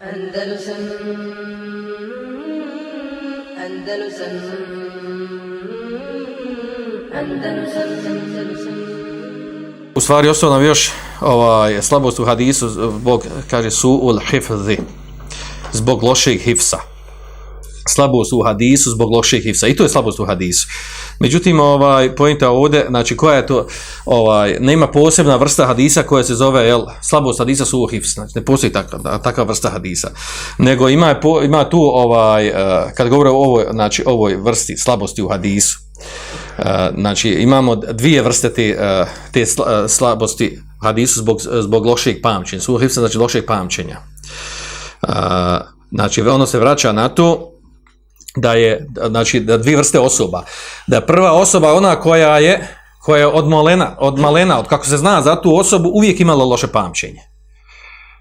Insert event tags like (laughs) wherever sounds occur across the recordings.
Andalusam Andalusam U stvari ostao nam još ovaj, slabost u hadisu zbog, kaže, su ul hifzi, zbog lošeg hifsa. Slabost u hadisu zbog lošeg hifsa. I to je slabost u hadisu. Međutim, ovaj, pojenta ovdje, znači koja je to, ovaj, nema posebna vrsta hadisa koja se zove, jel, slabost hadisa su hifs, znači ne postoji takva, takva vrsta hadisa. Nego ima, ima tu, ovaj, eh, kad govore o ovoj, znači, ovoj vrsti slabosti u hadisu, Eh, znači imamo dvije vrste te, eh, te sla- slabosti hadisu zbog, zbog lošeg pamćenja. Su hifsa znači lošeg pamćenja. Znači ono se vraća na to da je znači da dvije vrste osoba. Da prva osoba ona koja je koja je od malena, od kako se zna za tu osobu, uvijek imala loše pamćenje.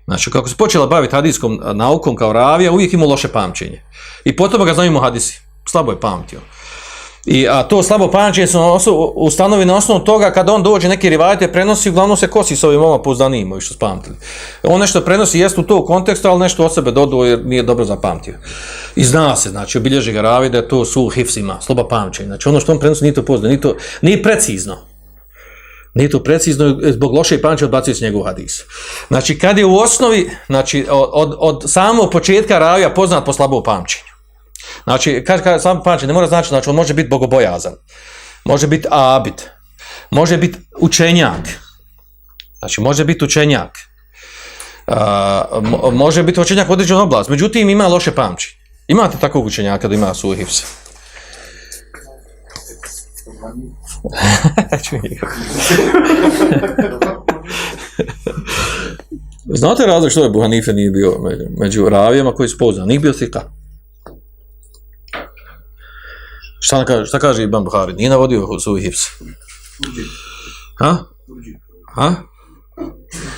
Znači, kako se počela baviti hadijskom naukom kao ravija, uvijek imao loše pamćenje. I potom ga znamo hadisi. Slabo je pamtio. I, a to slabo pamćenje se ustanovi na osnovu toga kad on dođe neki rivajte prenosi, uglavnom se kosi s ovim oma pouzdanijim ovi što spamtili. On nešto prenosi, jest u to kontekstu, ali nešto od sebe dodao jer nije dobro zapamtio. I zna se, znači, obilježi ga ravi da je to su hifsima, sloba pamćenje. Znači, ono što on prenosi nije to pozdano, nije, to, nije precizno. Nije to precizno, zbog loše pamćenja odbacuje se njegov hadis. Znači, kad je u osnovi, znači, od, od, od samog početka ravija poznat po slabom pamćenju. Znači, kad, kad sam pamćenje, ne mora znači, znači, on može biti bogobojazan, može biti abid, može biti učenjak, znači, može biti učenjak, mo- može biti učenjak u određenoj oblasti, međutim, ima loše pamćenje. Imate takvog učenjaka da ima suhivse? (laughs) Znate razlog što je Buhanife nije bio među, među ravijama koji su pouzdani? Nije bio sika. Šta, kaže, šta kaže Ibn Buhari? Nije navodio svoj hifs. Ha? Ha?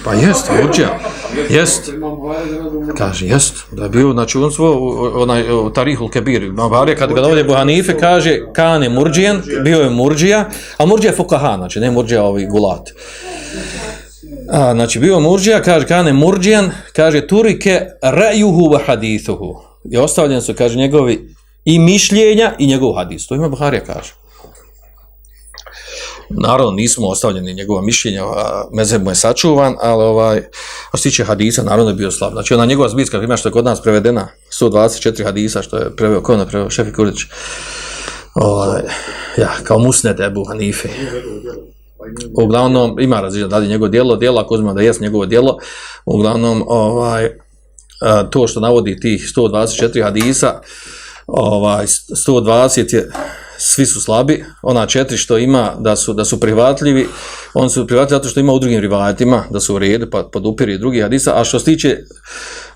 Pa jest, urđija. Jest. Kaže, jest. Da je bio, znači, on svo, onaj, Tarihul Kebir, Buhari, kad ga dovode Buhanife, kaže, Kane Murđijan, bio je Murđija, a Murđija je Fukaha, znači, ne Murđija ovi gulat. A, znači, bio Murđija, kaže, Kane Murđijan, kaže, Turike rajuhu wa hadithuhu. I ostavljeni su, kaže, njegovi i mišljenja i njegov hadis. To ima Buharija kaže. Naravno, nismo ostavljeni njegova mišljenja, a mu je sačuvan, ali ovaj, što se tiče hadisa, naravno je bio slab. Znači, ona njegova zbirka, ima što je kod nas prevedena, 124 hadisa, što je preveo, ko je preveo, Šefi Kurdić, ovaj, ja, kao musned Ebu Hanife. Uglavnom, ima različite, da li je njegovo djelo, djelo, ako uzmemo da jest njegovo djelo, uglavnom, ovaj, to što navodi tih 124 hadisa, ovaj 120 je svi su slabi, ona četiri što ima da su da su prihvatljivi, oni su prihvatljivi zato što ima u drugim rivajetima da su u redu pa podupiri drugi hadisa, a što se tiče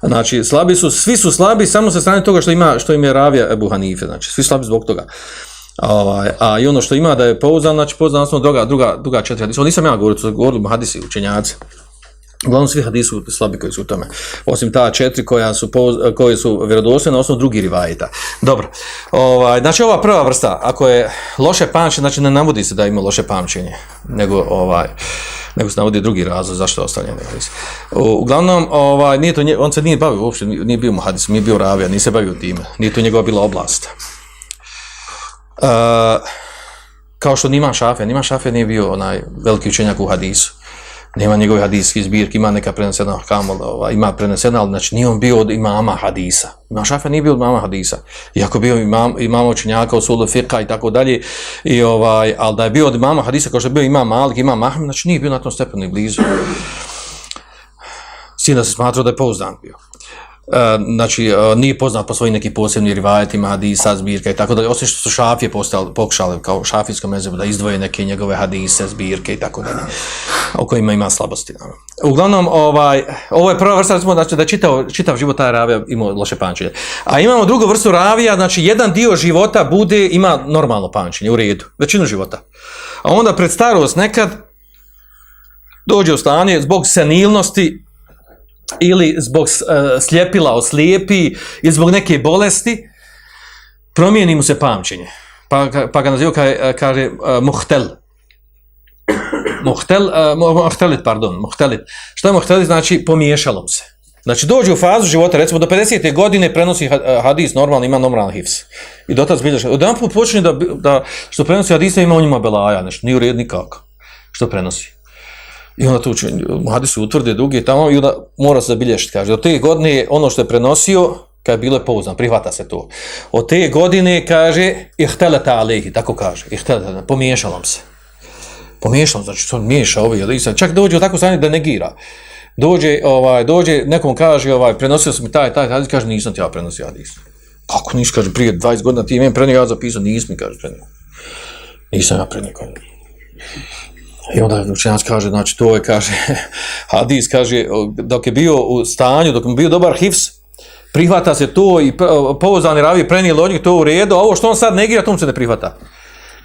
znači slabi su, svi su slabi samo sa strane toga što ima što im je ravija Ebu Hanife, znači svi slabi zbog toga. Ovaj, a i ono što ima da je pouzdan, znači pouzdan osnovno druga, druga, druga četiri hadisa. Ovo nisam ja govorio, to govorili hadisi učenjaci. Uglavnom svi hadisi su slabi koji su u tome. Osim ta četiri koja su, koji su vjerodostojne na osnovu drugih rivajeta. Dobro. Ovaj, znači ova prva vrsta, ako je loše pamćenje, znači ne navodi se da ima loše pamćenje, nego ovaj nego se navodi drugi razlog zašto je ostavljen Uglavnom, ovaj, nije to, on se nije bavio uopšte, nije bio mu hadisom, nije bio ravija, nije se bavio time, nije to njegova bila oblast. Uh, kao što Nima Šafija, Nima Šafija nije bio onaj veliki učenjak u hadisu. Nema njegove hadijskih zbirki, ima neka prenesena ovaj, ima prenesena, ali znači nije on bio od imama hadisa. Imam Šafija nije bio od imama hadisa. Iako bio imam, imama učenjaka u fiqha i tako dalje, i ovaj, ali da je bio od imama hadisa, kao što je bio imam Malik, imam Ahmed, znači nije bio na tom stepenu ni blizu. Sin da se smatrao da je pouzdan bio. E, znači, e, nije poznat po svojim nekim posebnim rivajetima, hadisa, zbirka i tako dalje, osim što su šafije postali, pokušali kao šafijskom mezebu da izdvoje neke njegove hadise, zbirke i tako dalje, o kojima ima slabosti. Uglavnom, ovaj, ovo je prva vrsta, znači da čitav, čitav život taj ravija imao loše pamćenje. A imamo drugu vrstu ravija, znači jedan dio života bude, ima normalno pamćenje, u redu, većinu života. A onda pred starost nekad dođe u stanje zbog senilnosti, ili zbog uh, sljepila oslijepi ili zbog neke bolesti, promijeni mu se pamćenje. Pa, pa ga nazivu kaže, kaže uh, muhtel. Muhtel, uh, mu- muhtelit, pardon, muhtelit. Što je muhtelit? Znači pomiješalo mu se. Znači dođe u fazu života, recimo do 50. godine prenosi ha- hadis normalno, ima normalan hifs. I do tada zbilja, jedan put počne da, da što prenosi hadisa ima u njima belaja, nešto, nije u red nikako što prenosi. I onda tu će, hadisu utvrde dugi tamo i onda mora se zabilješiti, kaže, od te godine ono što je prenosio, kad je bilo je pouzdan, prihvata se to. Od te godine, kaže, ihteleta alehi, tako kaže, ihteleta, pomiješalo se. Pomiješalo, znači to miješa ovi hadisa, čak dođe u takvu stanje da negira. Dođe, ovaj, dođe, nekom kaže, ovaj, prenosio sam mi taj, taj hadis, kaže, nisam ti ja prenosio hadis. Kako nisi, kaže, prije 20 godina ti meni prenio, ja zapisao, nisam mi, kaže, prenio. Nisam ja prenio. I onda učenjac kaže, znači to je, kaže, (laughs) hadis, kaže, dok je bio u stanju, dok je bio dobar hifs, prihvata se to i pouzdani ravi prenijeli od njih to u redu, a ovo što on sad negira, to mu se ne prihvata.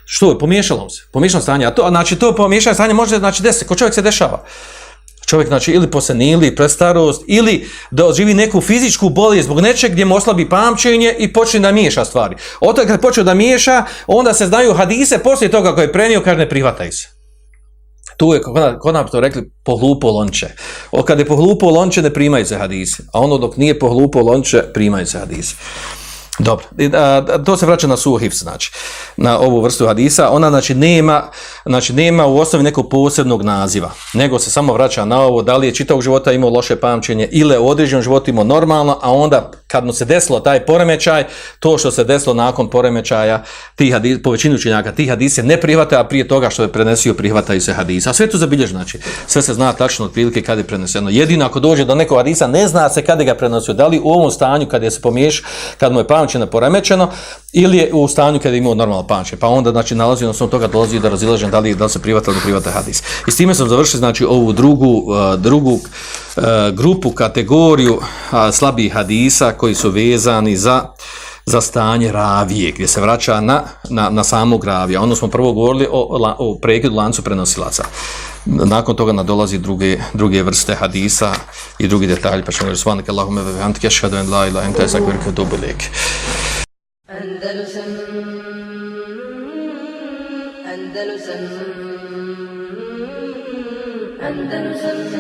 Što je? Pomiješalo se. Pomiješalo stanje. A to, znači, to pomiješanje stanje može, znači, desiti. Ko čovjek se dešava. Čovjek, znači, ili posenili, prestarost, ili da živi neku fizičku bolest zbog nečeg gdje mu oslabi pamćenje i počne da miješa stvari. Od kad počne da miješa, onda se znaju hadise, poslije toga koji je prenio, kaže ne prihvataju se. Tu je, kod nam to rekli, pohlupo lonče. O, kad je pohlupo lonče, ne primaju se hadise. A ono dok nije pohlupo lonče, primaju se hadise. Dobro, to se vraća na suhif, znači, na ovu vrstu hadisa. Ona, znači, nema, znači, nema u osnovi nekog posebnog naziva, nego se samo vraća na ovo, da li je čitavog života imao loše pamćenje ili je u određenom životu imao normalno, a onda kad mu se desilo taj poremećaj, to što se desilo nakon poremećaja, tih hadis, po većinu učenjaka, tih hadise ne prihvata, a prije toga što je prenesio, prihvataju se hadisa. A sve to zabilježi, znači, sve se zna tačno otprilike kad je preneseno. Jedino ako dođe do nekog hadisa, ne zna se kada ga prenosio, da li u ovom stanju kad je se pomiješ, kad mu je pamćenje poremećeno, ili je u stanju kada je imao normalno pamćenje. Pa onda, znači, nalazi na toga dolazi do razilaženja da li, da se prihvata ili ne prihvata hadis. I s time sam završio, znači, ovu drugu, uh, drugu uh, grupu, kategoriju uh, slabih hadisa koji su vezani za za stanje ravije, gdje se vraća na, na, na samog ravija. Ono smo prvo govorili o, o prekidu lancu prenosilaca. Nakon toga nadolazi druge, druge vrste hadisa i drugi detalji, pa ćemo reći svanike Allahume ve bihamdike, ašhadu en la astaghfiruke wa atubu ilaik. Andalusam Andalusam Andalusam Andalusam